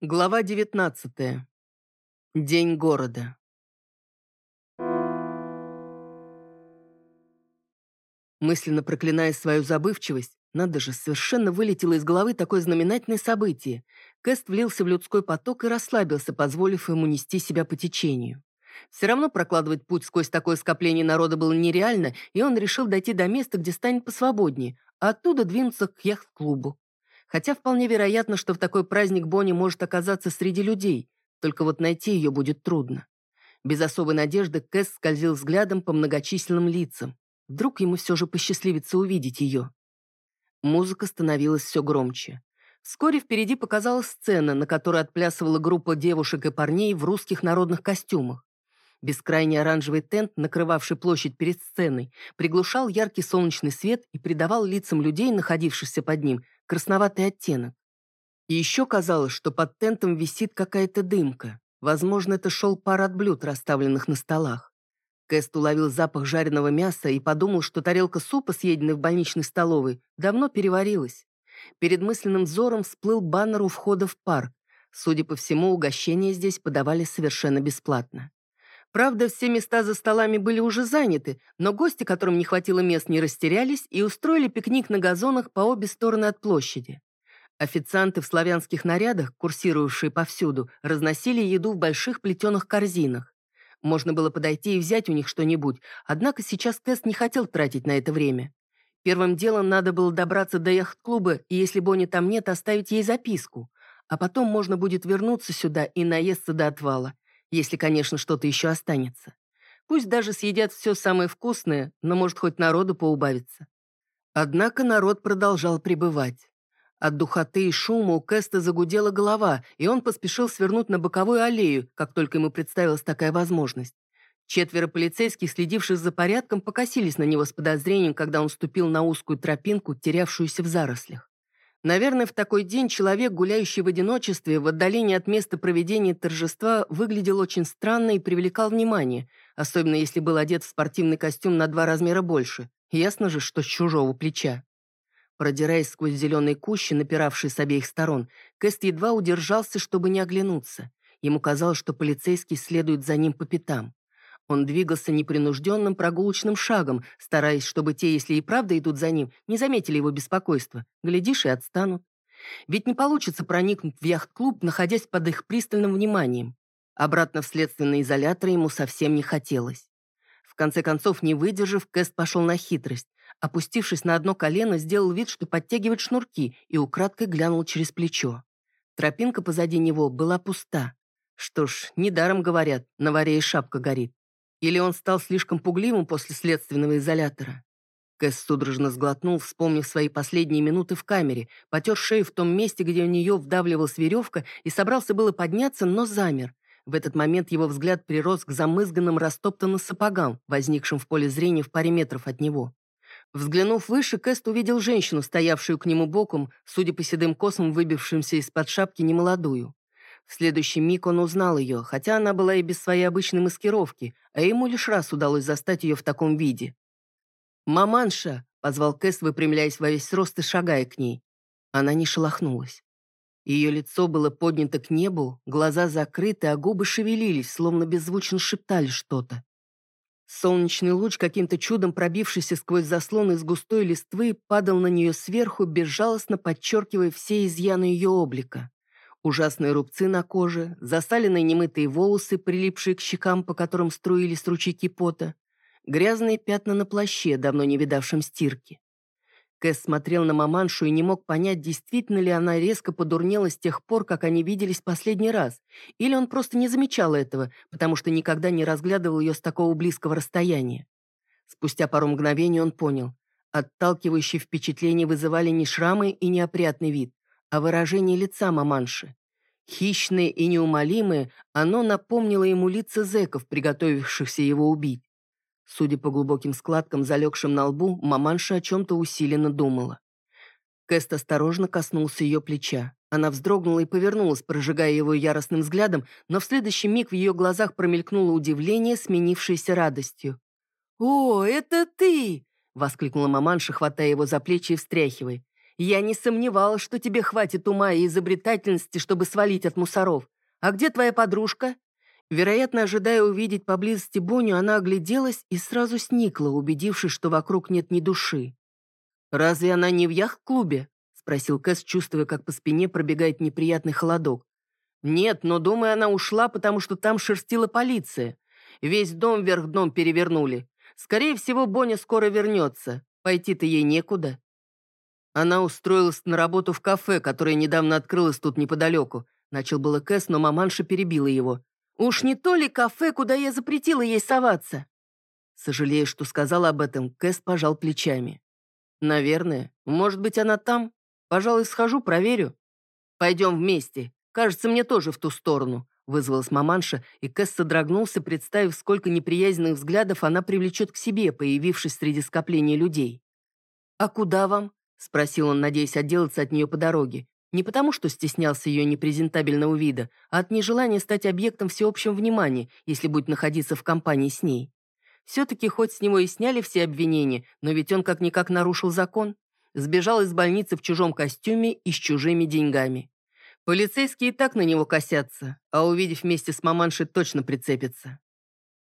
Глава 19. День города. Мысленно проклиная свою забывчивость, надо же, совершенно вылетело из головы такое знаменательное событие. Кэст влился в людской поток и расслабился, позволив ему нести себя по течению. Все равно прокладывать путь сквозь такое скопление народа было нереально, и он решил дойти до места, где станет посвободнее, а оттуда двинуться к яхт-клубу. Хотя вполне вероятно, что в такой праздник Бонни может оказаться среди людей, только вот найти ее будет трудно. Без особой надежды Кэс скользил взглядом по многочисленным лицам. Вдруг ему все же посчастливится увидеть ее. Музыка становилась все громче. Вскоре впереди показалась сцена, на которой отплясывала группа девушек и парней в русских народных костюмах. Бескрайний оранжевый тент, накрывавший площадь перед сценой, приглушал яркий солнечный свет и придавал лицам людей, находившихся под ним, красноватый оттенок. И еще казалось, что под тентом висит какая-то дымка. Возможно, это шел пар от блюд, расставленных на столах. Кэст уловил запах жареного мяса и подумал, что тарелка супа, съеденная в больничной столовой, давно переварилась. Перед мысленным взором всплыл баннер у входа в парк. Судя по всему, угощения здесь подавали совершенно бесплатно. Правда, все места за столами были уже заняты, но гости, которым не хватило мест, не растерялись и устроили пикник на газонах по обе стороны от площади. Официанты в славянских нарядах, курсировавшие повсюду, разносили еду в больших плетеных корзинах. Можно было подойти и взять у них что-нибудь, однако сейчас Тест не хотел тратить на это время. Первым делом надо было добраться до яхт-клуба, и если Бонни там нет, оставить ей записку. А потом можно будет вернуться сюда и наесться до отвала если, конечно, что-то еще останется. Пусть даже съедят все самое вкусное, но, может, хоть народу поубавится. Однако народ продолжал пребывать. От духоты и шума у Кэста загудела голова, и он поспешил свернуть на боковую аллею, как только ему представилась такая возможность. Четверо полицейских, следивших за порядком, покосились на него с подозрением, когда он ступил на узкую тропинку, терявшуюся в зарослях. Наверное, в такой день человек, гуляющий в одиночестве, в отдалении от места проведения торжества, выглядел очень странно и привлекал внимание, особенно если был одет в спортивный костюм на два размера больше. Ясно же, что с чужого плеча. Продираясь сквозь зеленые кущи, напиравшие с обеих сторон, Кэст едва удержался, чтобы не оглянуться. Ему казалось, что полицейский следует за ним по пятам. Он двигался непринужденным прогулочным шагом, стараясь, чтобы те, если и правда идут за ним, не заметили его беспокойства. Глядишь и отстанут. Ведь не получится проникнуть в яхт-клуб, находясь под их пристальным вниманием. Обратно в следственный изолятор ему совсем не хотелось. В конце концов, не выдержав, Кэст пошел на хитрость. Опустившись на одно колено, сделал вид, что подтягивает шнурки, и украдкой глянул через плечо. Тропинка позади него была пуста. Что ж, недаром говорят, на варе и шапка горит. Или он стал слишком пугливым после следственного изолятора? Кэс судорожно сглотнул, вспомнив свои последние минуты в камере, потер шею в том месте, где у нее вдавливалась веревка, и собрался было подняться, но замер. В этот момент его взгляд прирос к замызганным растоптанным сапогам, возникшим в поле зрения в паре метров от него. Взглянув выше, Кэст увидел женщину, стоявшую к нему боком, судя по седым косам, выбившимся из-под шапки немолодую. В следующий миг он узнал ее, хотя она была и без своей обычной маскировки, а ему лишь раз удалось застать ее в таком виде. «Маманша!» — позвал Кэс, выпрямляясь во весь рост и шагая к ней. Она не шелохнулась. Ее лицо было поднято к небу, глаза закрыты, а губы шевелились, словно беззвучно шептали что-то. Солнечный луч, каким-то чудом пробившийся сквозь заслон из густой листвы, падал на нее сверху, безжалостно подчеркивая все изъяны ее облика. Ужасные рубцы на коже, засаленные немытые волосы, прилипшие к щекам, по которым струились ручейки пота, грязные пятна на плаще, давно не видавшем стирки. Кэс смотрел на маманшу и не мог понять, действительно ли она резко подурнела с тех пор, как они виделись последний раз, или он просто не замечал этого, потому что никогда не разглядывал ее с такого близкого расстояния. Спустя пару мгновений он понял. Отталкивающие впечатления вызывали не шрамы и неопрятный вид, а выражение лица маманши. Хищное и неумолимое, оно напомнило ему лица зэков, приготовившихся его убить. Судя по глубоким складкам, залегшим на лбу, маманша о чем-то усиленно думала. Кэст осторожно коснулся ее плеча. Она вздрогнула и повернулась, прожигая его яростным взглядом, но в следующий миг в ее глазах промелькнуло удивление, сменившееся радостью. «О, это ты!» — воскликнула маманша, хватая его за плечи и встряхивая. Я не сомневалась, что тебе хватит ума и изобретательности, чтобы свалить от мусоров. А где твоя подружка?» Вероятно, ожидая увидеть поблизости Боню, она огляделась и сразу сникла, убедившись, что вокруг нет ни души. «Разве она не в яхт-клубе?» — спросил Кэс, чувствуя, как по спине пробегает неприятный холодок. «Нет, но, думаю, она ушла, потому что там шерстила полиция. Весь дом вверх дном перевернули. Скорее всего, Боня скоро вернется. Пойти-то ей некуда». Она устроилась на работу в кафе, которое недавно открылось тут неподалеку. Начал было Кэс, но маманша перебила его. «Уж не то ли кафе, куда я запретила ей соваться?» Сожалея, что сказала об этом, Кэс пожал плечами. «Наверное. Может быть, она там? Пожалуй, схожу, проверю». «Пойдем вместе. Кажется, мне тоже в ту сторону», — вызвалась маманша, и Кэс содрогнулся, представив, сколько неприязненных взглядов она привлечет к себе, появившись среди скопления людей. «А куда вам?» — спросил он, надеясь отделаться от нее по дороге. Не потому, что стеснялся ее непрезентабельного вида, а от нежелания стать объектом всеобщего внимания, если будет находиться в компании с ней. Все-таки хоть с него и сняли все обвинения, но ведь он как-никак нарушил закон. Сбежал из больницы в чужом костюме и с чужими деньгами. Полицейские и так на него косятся, а увидев вместе с маманшей, точно прицепятся.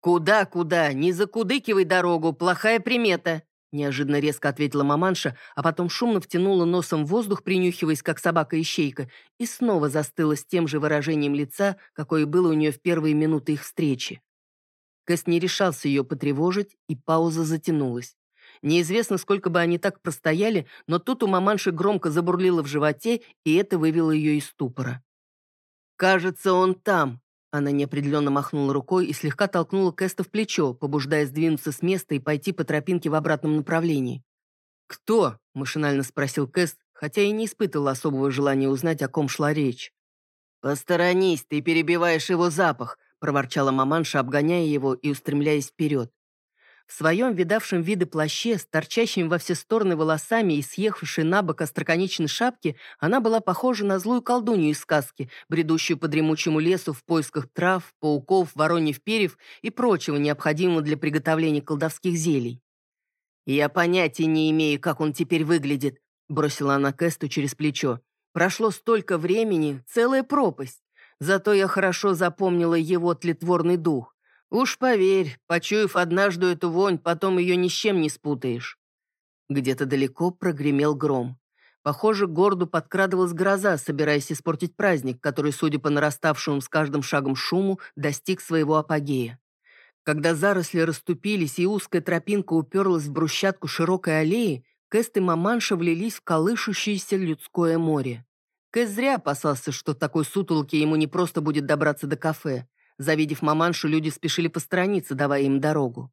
«Куда, куда? Не закудыкивай дорогу, плохая примета!» Неожиданно резко ответила маманша, а потом шумно втянула носом воздух, принюхиваясь, как собака-ищейка, и снова застыла с тем же выражением лица, какое было у нее в первые минуты их встречи. Кэс не решался ее потревожить, и пауза затянулась. Неизвестно, сколько бы они так простояли, но тут у маманши громко забурлило в животе, и это вывело ее из ступора. «Кажется, он там», она неопределенно махнула рукой и слегка толкнула Кэста в плечо, побуждая сдвинуться с места и пойти по тропинке в обратном направлении. «Кто?» – машинально спросил Кэст, хотя и не испытывал особого желания узнать, о ком шла речь. «Посторонись, ты перебиваешь его запах», – проворчала маманша, обгоняя его и устремляясь вперед. В своем видавшем виды плаще, с торчащими во все стороны волосами и съехавшей на бок остроконечной шапки, она была похожа на злую колдунью из сказки, бредущую по дремучему лесу в поисках трав, пауков, вороньев перьев и прочего необходимого для приготовления колдовских зелий. «Я понятия не имею, как он теперь выглядит», — бросила она Кэсту через плечо. «Прошло столько времени, целая пропасть. Зато я хорошо запомнила его тлетворный дух. Уж поверь, почуяв однажды эту вонь, потом ее ни с чем не спутаешь. Где-то далеко прогремел гром. Похоже, к городу подкрадывалась гроза, собираясь испортить праздник, который, судя по нараставшему с каждым шагом шуму, достиг своего апогея. Когда заросли расступились и узкая тропинка уперлась в брусчатку широкой аллеи, Кэст и Маманша влились в колышущееся людское море. Кэст зря опасался, что такой сутолки ему не просто будет добраться до кафе. Завидев маманшу, люди спешили посторониться, давая им дорогу.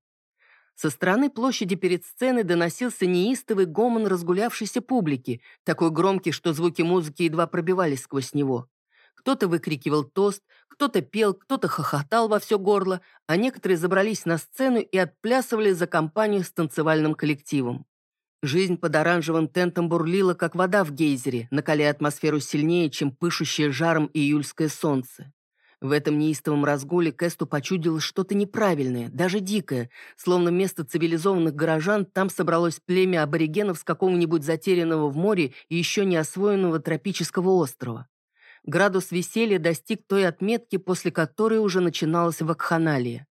Со стороны площади перед сценой доносился неистовый гомон разгулявшейся публики, такой громкий, что звуки музыки едва пробивались сквозь него. Кто-то выкрикивал тост, кто-то пел, кто-то хохотал во все горло, а некоторые забрались на сцену и отплясывали за компанию с танцевальным коллективом. Жизнь под оранжевым тентом бурлила, как вода в гейзере, накаляя атмосферу сильнее, чем пышущее жаром июльское солнце. В этом неистовом разгуле Кэсту почудилось что-то неправильное, даже дикое, словно вместо цивилизованных горожан там собралось племя аборигенов с какого-нибудь затерянного в море и еще не освоенного тропического острова. Градус веселья достиг той отметки, после которой уже начиналась вакханалия.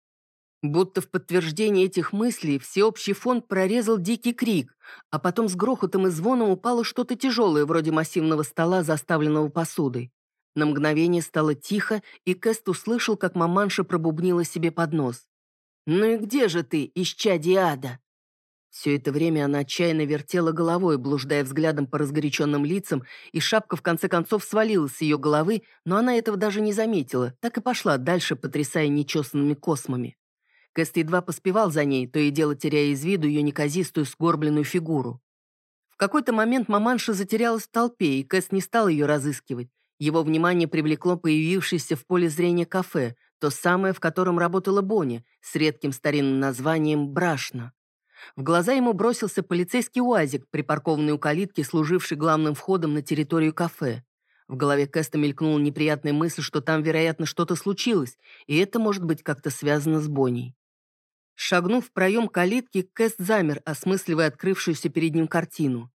Будто в подтверждение этих мыслей всеобщий фон прорезал дикий крик, а потом с грохотом и звоном упало что-то тяжелое, вроде массивного стола, заставленного посудой. На мгновение стало тихо, и Кэст услышал, как маманша пробубнила себе под нос. «Ну и где же ты, исчадие ада?» Все это время она отчаянно вертела головой, блуждая взглядом по разгоряченным лицам, и шапка в конце концов свалилась с ее головы, но она этого даже не заметила, так и пошла дальше, потрясая нечесанными космами. Кэст едва поспевал за ней, то и дело теряя из виду ее неказистую сгорбленную фигуру. В какой-то момент маманша затерялась в толпе, и Кэст не стал ее разыскивать. Его внимание привлекло появившееся в поле зрения кафе, то самое, в котором работала Бонни, с редким старинным названием «Брашна». В глаза ему бросился полицейский уазик, припаркованный у калитки, служивший главным входом на территорию кафе. В голове Кэста мелькнула неприятная мысль, что там, вероятно, что-то случилось, и это может быть как-то связано с Бонней. Шагнув в проем калитки, Кэст замер, осмысливая открывшуюся перед ним картину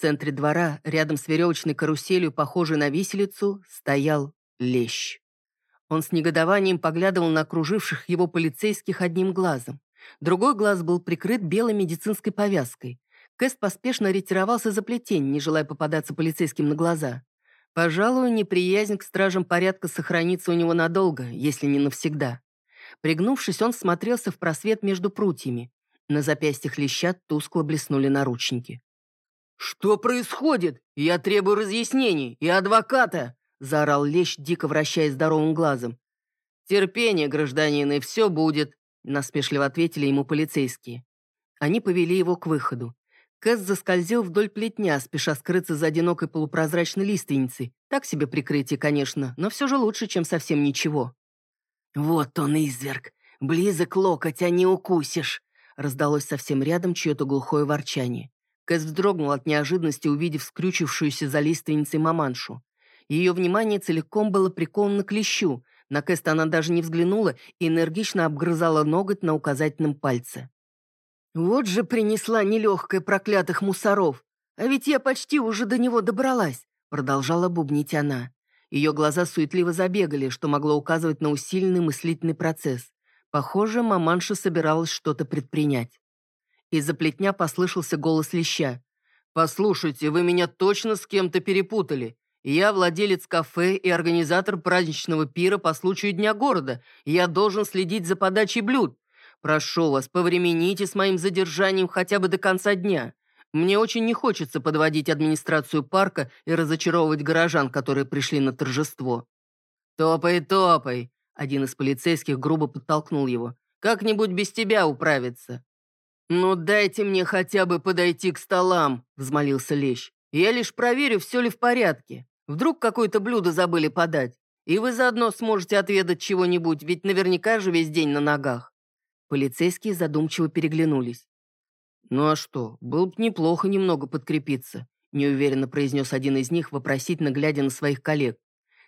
В центре двора, рядом с веревочной каруселью, похожей на виселицу, стоял лещ. Он с негодованием поглядывал на окруживших его полицейских одним глазом. Другой глаз был прикрыт белой медицинской повязкой. Кэст поспешно ретировался за плетень, не желая попадаться полицейским на глаза. Пожалуй, неприязнь к стражам порядка сохранится у него надолго, если не навсегда. Пригнувшись, он смотрелся в просвет между прутьями. На запястьях леща тускло блеснули наручники. «Что происходит? Я требую разъяснений и адвоката!» заорал лещ, дико вращаясь здоровым глазом. «Терпение, гражданин, и все будет», насмешливо ответили ему полицейские. Они повели его к выходу. Кэс заскользил вдоль плетня, спеша скрыться за одинокой полупрозрачной лиственницей. Так себе прикрытие, конечно, но все же лучше, чем совсем ничего. «Вот он, изверг! Близок локоть, а не укусишь!» Раздалось совсем рядом чье-то глухое ворчание. Кэс вздрогнул от неожиданности, увидев скрючившуюся за лиственницей маманшу. Ее внимание целиком было приковано к лещу. На Кэста она даже не взглянула и энергично обгрызала ноготь на указательном пальце. «Вот же принесла нелегкая проклятых мусоров! А ведь я почти уже до него добралась!» Продолжала бубнить она. Ее глаза суетливо забегали, что могло указывать на усиленный мыслительный процесс. Похоже, маманша собиралась что-то предпринять. Из-за плетня послышался голос леща. «Послушайте, вы меня точно с кем-то перепутали. Я владелец кафе и организатор праздничного пира по случаю Дня города. Я должен следить за подачей блюд. Прошу вас, повремените с моим задержанием хотя бы до конца дня. Мне очень не хочется подводить администрацию парка и разочаровывать горожан, которые пришли на торжество». «Топай, топай!» Один из полицейских грубо подтолкнул его. «Как-нибудь без тебя управиться». «Ну дайте мне хотя бы подойти к столам», — взмолился Лещ. «Я лишь проверю, все ли в порядке». Вдруг какое-то блюдо забыли подать, и вы заодно сможете отведать чего-нибудь, ведь наверняка же весь день на ногах». Полицейские задумчиво переглянулись. «Ну а что, было бы неплохо немного подкрепиться», неуверенно произнес один из них, вопросительно глядя на своих коллег.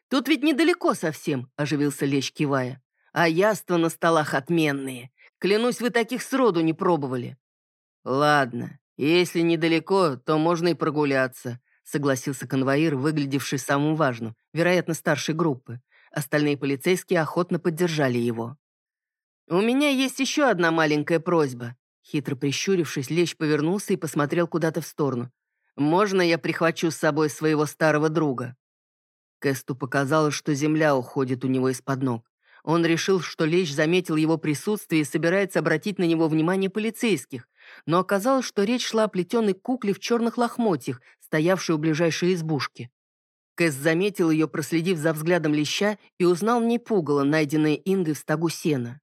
«Тут ведь недалеко совсем», — оживился Лещ, кивая. «А яства на столах отменные. Клянусь, вы таких сроду не пробовали». «Ладно, если недалеко, то можно и прогуляться», согласился конвоир, выглядевший самым важным, вероятно, старшей группы. Остальные полицейские охотно поддержали его. «У меня есть еще одна маленькая просьба». Хитро прищурившись, Лещ повернулся и посмотрел куда-то в сторону. «Можно я прихвачу с собой своего старого друга?» Кэсту показалось, что земля уходит у него из-под ног. Он решил, что Лещ заметил его присутствие и собирается обратить на него внимание полицейских, но оказалось, что речь шла о плетеной кукле в черных лохмотьях, стоявшей у ближайшей избушки. Кэс заметил ее, проследив за взглядом леща, и узнал в ней пугало, найденное Ингой в стогу сена.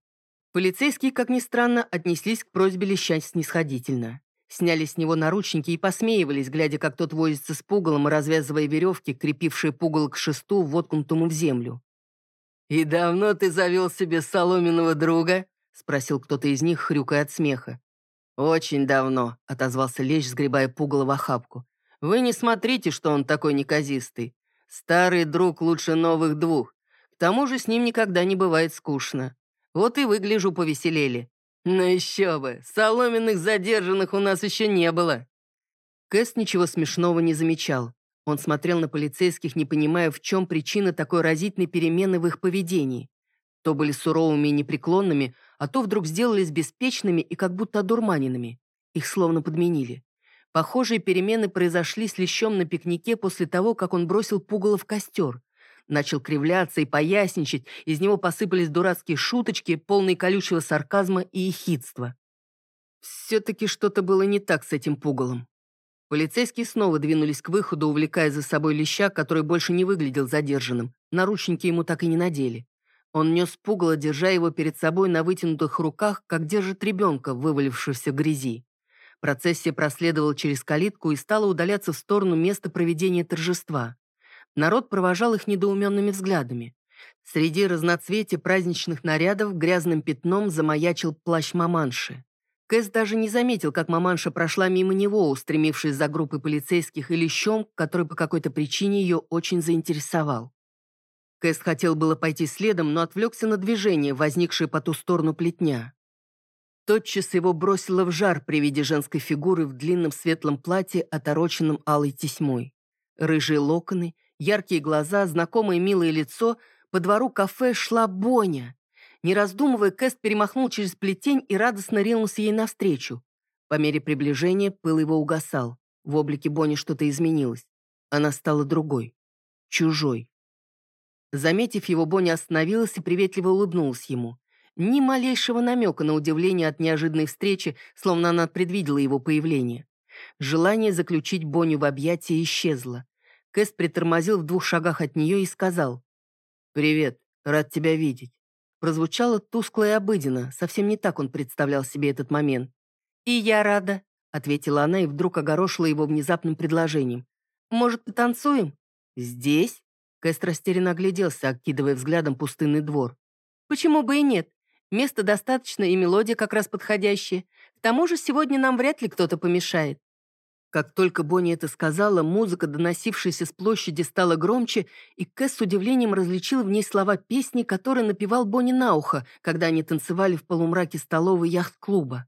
Полицейские, как ни странно, отнеслись к просьбе леща снисходительно. Сняли с него наручники и посмеивались, глядя, как тот возится с пугалом развязывая веревки, крепившие пугало к шесту, воткнутому в землю. «И давно ты завел себе соломенного друга?» — спросил кто-то из них, хрюкая от смеха. «Очень давно», — отозвался Лещ, сгребая пугало в охапку. «Вы не смотрите, что он такой неказистый. Старый друг лучше новых двух. К тому же с ним никогда не бывает скучно. Вот и выгляжу повеселели. Но еще бы, соломенных задержанных у нас еще не было». Кэс ничего смешного не замечал. Он смотрел на полицейских, не понимая, в чем причина такой разительной перемены в их поведении. То были суровыми и непреклонными, а то вдруг сделались беспечными и как будто одурманенными. Их словно подменили. Похожие перемены произошли с Лещом на пикнике после того, как он бросил пугало в костер. Начал кривляться и поясничать, из него посыпались дурацкие шуточки, полные колючего сарказма и ехидства. Все-таки что-то было не так с этим пугалом. Полицейские снова двинулись к выходу, увлекая за собой леща, который больше не выглядел задержанным. Наручники ему так и не надели. Он нес пугало, держа его перед собой на вытянутых руках, как держит ребенка, вывалившегося в грязи. Процессия проследовала через калитку и стала удаляться в сторону места проведения торжества. Народ провожал их недоуменными взглядами. Среди разноцветия праздничных нарядов грязным пятном замаячил плащ маманши. Кэс даже не заметил, как маманша прошла мимо него, устремившись за группой полицейских или щом, который по какой-то причине ее очень заинтересовал. Кэст хотел было пойти следом, но отвлекся на движение, возникшее по ту сторону плетня. Тотчас его бросило в жар при виде женской фигуры в длинном светлом платье, отороченном алой тесьмой. Рыжие локоны, яркие глаза, знакомое милое лицо. По двору кафе шла Боня. Не раздумывая, Кэст перемахнул через плетень и радостно ринулся ей навстречу. По мере приближения пыл его угасал. В облике Бони что-то изменилось. Она стала другой. Чужой. Заметив его, Бонни остановилась и приветливо улыбнулась ему. Ни малейшего намека на удивление от неожиданной встречи, словно она предвидела его появление. Желание заключить Бонни в объятия исчезло. Кэст притормозил в двух шагах от нее и сказал «Привет, рад тебя видеть». Прозвучало тускло и обыденно, совсем не так он представлял себе этот момент. «И я рада», — ответила она и вдруг огорошила его внезапным предложением. «Может, потанцуем?» «Здесь?» Кэст растерянно огляделся, окидывая взглядом пустынный двор. «Почему бы и нет? Места достаточно, и мелодия как раз подходящая. К тому же сегодня нам вряд ли кто-то помешает». Как только Бонни это сказала, музыка, доносившаяся с площади, стала громче, и Кэс с удивлением различил в ней слова песни, которые напевал Бонни на ухо, когда они танцевали в полумраке столовой яхт-клуба.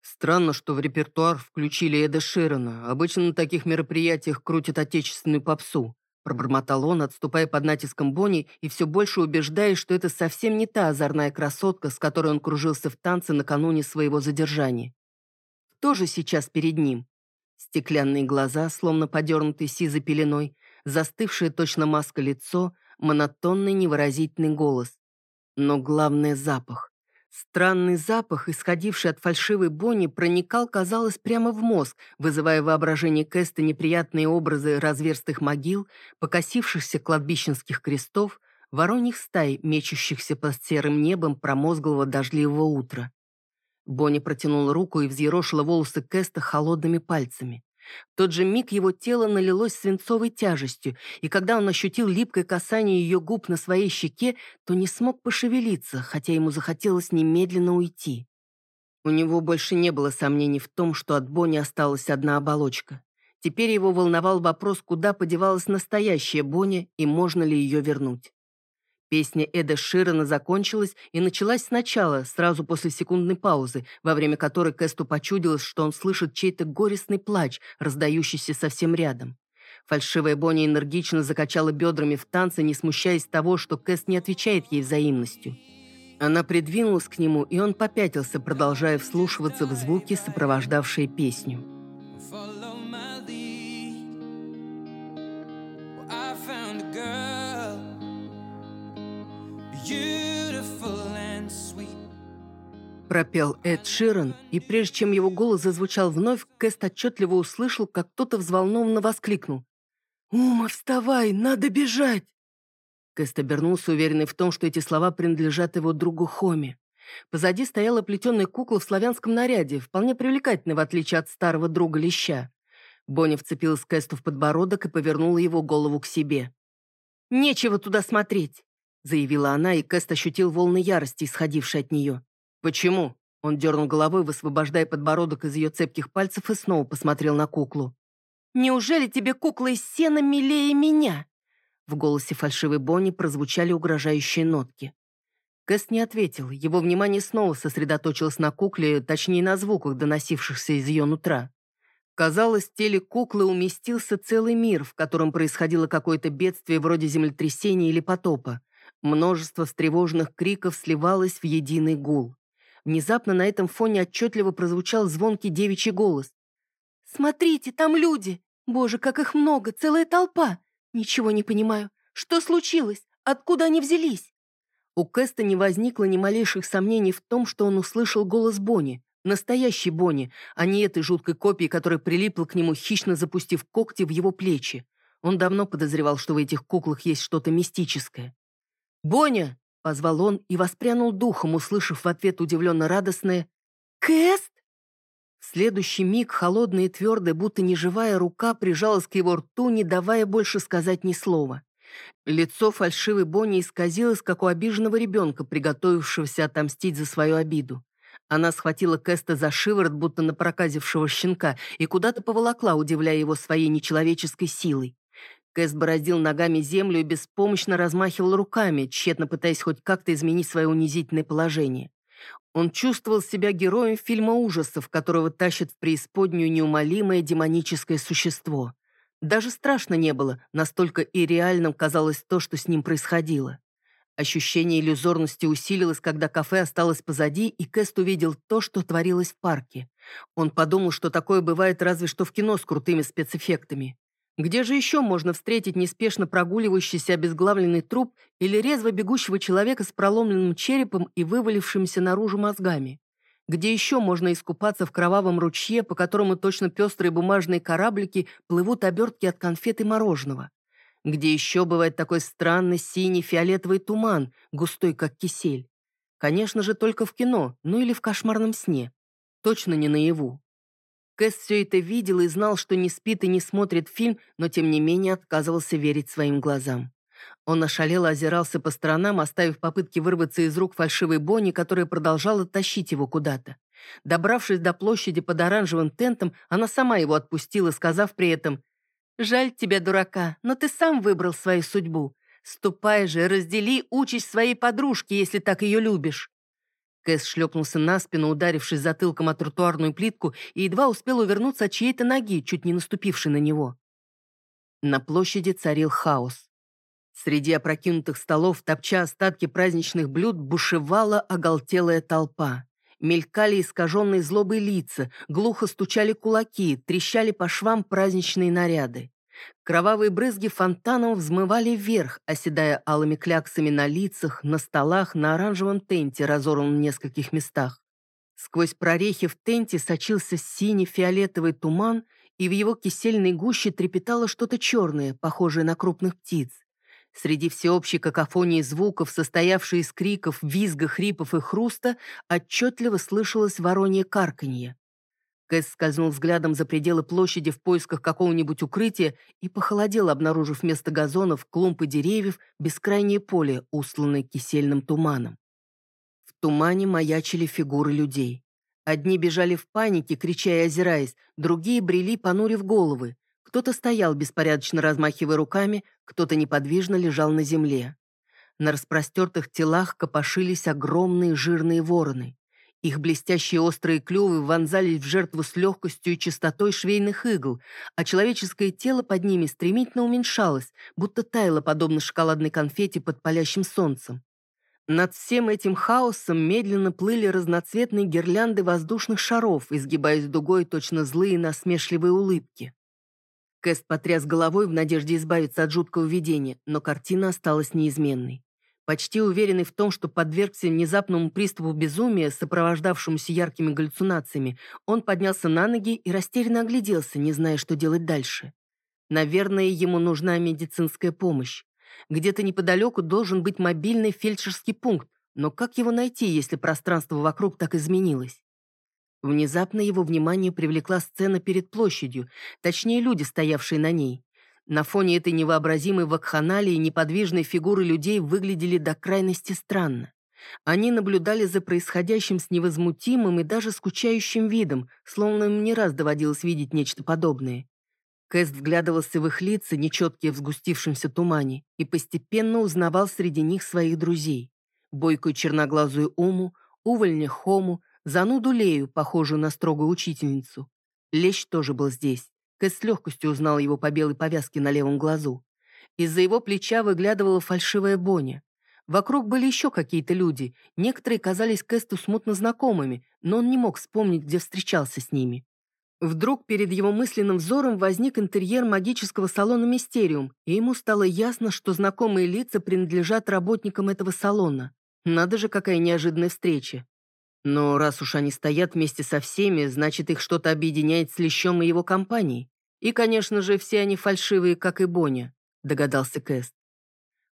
Странно, что в репертуар включили Эда Широна. Обычно на таких мероприятиях крутят отечественную попсу. Пробормотал он, отступая под натиском Бонни и все больше убеждаясь, что это совсем не та озорная красотка, с которой он кружился в танце накануне своего задержания. Кто же сейчас перед ним? Стеклянные глаза, словно подернутые сизой пеленой, застывшее точно маска лицо, монотонный невыразительный голос. Но главное — запах. Странный запах, исходивший от фальшивой Бонни, проникал, казалось, прямо в мозг, вызывая в воображении Кэста неприятные образы разверстых могил, покосившихся кладбищенских крестов, вороньих стай, мечущихся под серым небом промозглого дождливого утра. Бонни протянула руку и взъерошила волосы Кэста холодными пальцами. В тот же миг его тело налилось свинцовой тяжестью, и когда он ощутил липкое касание ее губ на своей щеке, то не смог пошевелиться, хотя ему захотелось немедленно уйти. У него больше не было сомнений в том, что от Бонни осталась одна оболочка. Теперь его волновал вопрос, куда подевалась настоящая Бонни и можно ли ее вернуть. Песня Эда Ширана закончилась и началась сначала, сразу после секундной паузы, во время которой Кэсту почудилось, что он слышит чей-то горестный плач, раздающийся совсем рядом. Фальшивая Бонни энергично закачала бедрами в танце, не смущаясь того, что Кэст не отвечает ей взаимностью. Она придвинулась к нему, и он попятился, продолжая вслушиваться в звуки, сопровождавшие песню. Пропел Эд Ширен, и прежде чем его голос зазвучал вновь, Кэст отчетливо услышал, как кто-то взволнованно воскликнул. «Ума, вставай, надо бежать!» Кэст обернулся, уверенный в том, что эти слова принадлежат его другу Хоме. Позади стояла плетеная кукла в славянском наряде, вполне привлекательная, в отличие от старого друга Леща. Бонни вцепилась Кэсту в подбородок и повернула его голову к себе. «Нечего туда смотреть!» — заявила она, и Кэст ощутил волны ярости, исходившие от нее. «Почему?» Он дернул головой, высвобождая подбородок из ее цепких пальцев и снова посмотрел на куклу. «Неужели тебе кукла из сена милее меня?» В голосе фальшивой Бонни прозвучали угрожающие нотки. Кэст не ответил, его внимание снова сосредоточилось на кукле, точнее на звуках, доносившихся из ее нутра. Казалось, в теле куклы уместился целый мир, в котором происходило какое-то бедствие вроде землетрясения или потопа. Множество встревоженных криков сливалось в единый гул. Внезапно на этом фоне отчетливо прозвучал звонкий девичий голос. «Смотрите, там люди! Боже, как их много! Целая толпа! Ничего не понимаю. Что случилось? Откуда они взялись?» У Кэста не возникло ни малейших сомнений в том, что он услышал голос Бонни. Настоящий Бонни, а не этой жуткой копии, которая прилипла к нему, хищно запустив когти в его плечи. Он давно подозревал, что в этих куклах есть что-то мистическое. «Боня!» — позвал он и воспрянул духом, услышав в ответ удивленно радостное «Кэст?». В следующий миг холодная и твердая, будто неживая рука прижалась к его рту, не давая больше сказать ни слова. Лицо фальшивой Бонни исказилось, как у обиженного ребенка, приготовившегося отомстить за свою обиду. Она схватила Кэста за шиворот, будто напроказившего щенка, и куда-то поволокла, удивляя его своей нечеловеческой силой. Кэс бороздил ногами землю и беспомощно размахивал руками, тщетно пытаясь хоть как-то изменить свое унизительное положение. Он чувствовал себя героем фильма ужасов, которого тащит в преисподнюю неумолимое демоническое существо. Даже страшно не было, настолько и реальным казалось то, что с ним происходило. Ощущение иллюзорности усилилось, когда кафе осталось позади, и Кэст увидел то, что творилось в парке. Он подумал, что такое бывает разве что в кино с крутыми спецэффектами. Где же еще можно встретить неспешно прогуливающийся обезглавленный труп или резво бегущего человека с проломленным черепом и вывалившимися наружу мозгами? Где еще можно искупаться в кровавом ручье, по которому точно пестрые бумажные кораблики плывут обертки от конфет и мороженого? Где еще бывает такой странный синий фиолетовый туман, густой как кисель? Конечно же, только в кино, ну или в кошмарном сне. Точно не наяву. Кэс все это видел и знал, что не спит и не смотрит фильм, но тем не менее отказывался верить своим глазам. Он ошалело озирался по сторонам, оставив попытки вырваться из рук фальшивой Бонни, которая продолжала тащить его куда-то. Добравшись до площади под оранжевым тентом, она сама его отпустила, сказав при этом «Жаль тебя, дурака, но ты сам выбрал свою судьбу. Ступай же, раздели участь своей подружки, если так ее любишь». Кэс шлепнулся на спину, ударившись затылком о тротуарную плитку, и едва успел увернуться от чьей-то ноги, чуть не наступившей на него. На площади царил хаос. Среди опрокинутых столов, топча остатки праздничных блюд, бушевала оголтелая толпа. Мелькали искаженные злобой лица, глухо стучали кулаки, трещали по швам праздничные наряды. Кровавые брызги фонтаном взмывали вверх, оседая алыми кляксами на лицах, на столах, на оранжевом тенте, разорванном в нескольких местах. Сквозь прорехи в тенте сочился синий-фиолетовый туман, и в его кисельной гуще трепетало что-то черное, похожее на крупных птиц. Среди всеобщей какофонии звуков, состоявшей из криков, визга, хрипов и хруста, отчетливо слышалось воронье карканье. Кэс скользнул взглядом за пределы площади в поисках какого-нибудь укрытия и похолодел, обнаружив вместо газонов, клумб деревьев бескрайнее поле, устланное кисельным туманом. В тумане маячили фигуры людей. Одни бежали в панике, крича и озираясь, другие брели, понурив головы. Кто-то стоял, беспорядочно размахивая руками, кто-то неподвижно лежал на земле. На распростертых телах копошились огромные жирные вороны. Их блестящие острые клювы вонзались в жертву с легкостью и чистотой швейных игл, а человеческое тело под ними стремительно уменьшалось, будто таяло подобно шоколадной конфете под палящим солнцем. Над всем этим хаосом медленно плыли разноцветные гирлянды воздушных шаров, изгибаясь дугой точно злые насмешливые улыбки. Кэст потряс головой в надежде избавиться от жуткого видения, но картина осталась неизменной. Почти уверенный в том, что подвергся внезапному приступу безумия, сопровождавшемуся яркими галлюцинациями, он поднялся на ноги и растерянно огляделся, не зная, что делать дальше. Наверное, ему нужна медицинская помощь. Где-то неподалеку должен быть мобильный фельдшерский пункт, но как его найти, если пространство вокруг так изменилось? Внезапно его внимание привлекла сцена перед площадью, точнее люди, стоявшие на ней. На фоне этой невообразимой вакханалии неподвижные фигуры людей выглядели до крайности странно. Они наблюдали за происходящим с невозмутимым и даже скучающим видом, словно им не раз доводилось видеть нечто подобное. Кэст вглядывался в их лица, нечеткие в сгустившемся тумане, и постепенно узнавал среди них своих друзей. Бойкую черноглазую Уму, увольня Хому, зануду Лею, похожую на строгую учительницу. Лещ тоже был здесь. Кэс с легкостью узнал его по белой повязке на левом глазу. Из-за его плеча выглядывала фальшивая Боня. Вокруг были еще какие-то люди. Некоторые казались Кэсту смутно знакомыми, но он не мог вспомнить, где встречался с ними. Вдруг перед его мысленным взором возник интерьер магического салона «Мистериум», и ему стало ясно, что знакомые лица принадлежат работникам этого салона. Надо же, какая неожиданная встреча. Но раз уж они стоят вместе со всеми, значит, их что-то объединяет с Лещом и его компанией. И, конечно же, все они фальшивые, как и Боня, догадался Кэст.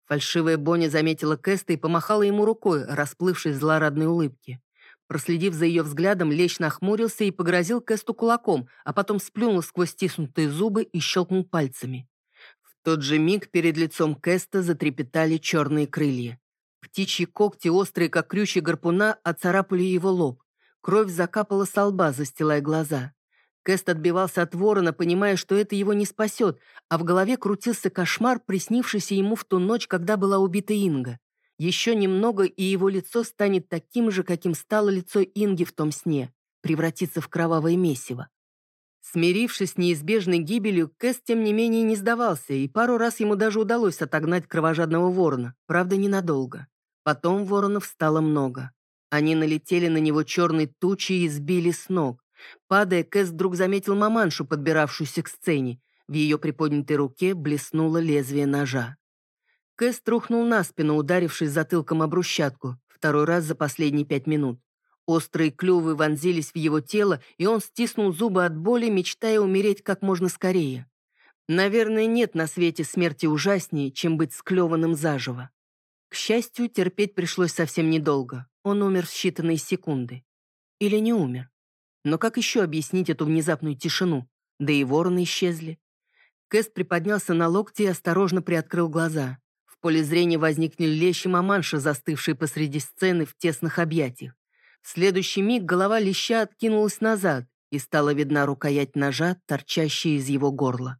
Фальшивая Боня заметила Кэста и помахала ему рукой, расплывшись злорадной улыбке. Проследив за ее взглядом, Лещ нахмурился и погрозил Кэсту кулаком, а потом сплюнул сквозь стиснутые зубы и щелкнул пальцами. В тот же миг перед лицом Кэста затрепетали черные крылья. Птичьи когти, острые, как крючья гарпуна, оцарапали его лоб. Кровь закапала со лба, застилая глаза. Кэст отбивался от ворона, понимая, что это его не спасет, а в голове крутился кошмар, приснившийся ему в ту ночь, когда была убита Инга. Еще немного, и его лицо станет таким же, каким стало лицо Инги в том сне, превратится в кровавое месиво. Смирившись с неизбежной гибелью, Кэс, тем не менее, не сдавался, и пару раз ему даже удалось отогнать кровожадного ворона, правда, ненадолго. Потом воронов стало много. Они налетели на него черной тучей и сбили с ног. Падая, Кэс вдруг заметил маманшу, подбиравшуюся к сцене. В ее приподнятой руке блеснуло лезвие ножа. Кэс трухнул на спину, ударившись затылком об брусчатку, второй раз за последние пять минут. Острые клювы вонзились в его тело, и он стиснул зубы от боли, мечтая умереть как можно скорее. Наверное, нет на свете смерти ужаснее, чем быть склеванным заживо. К счастью, терпеть пришлось совсем недолго. Он умер в считанные секунды. Или не умер. Но как еще объяснить эту внезапную тишину? Да и вороны исчезли. Кэст приподнялся на локти и осторожно приоткрыл глаза. В поле зрения возникли лещи маманши, застывшие посреди сцены в тесных объятиях. В следующий миг голова леща откинулась назад, и стала видна рукоять ножа, торчащая из его горла.